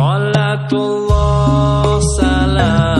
Salatullah salam.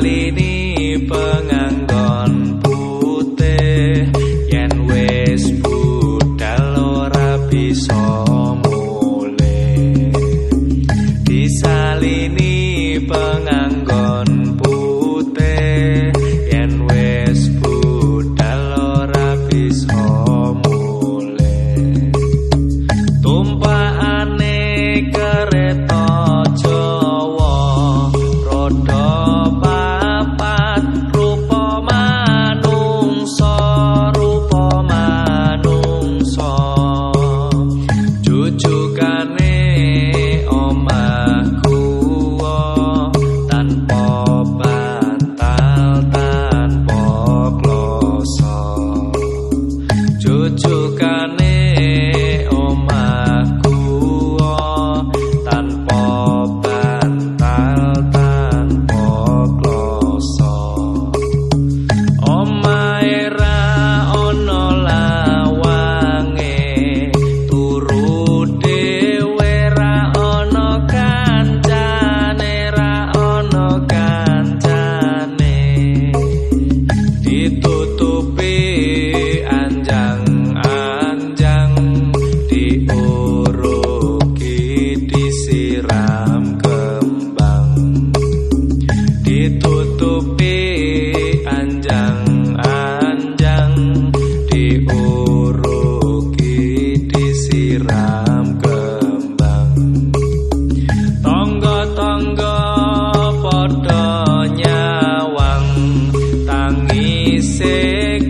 kali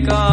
का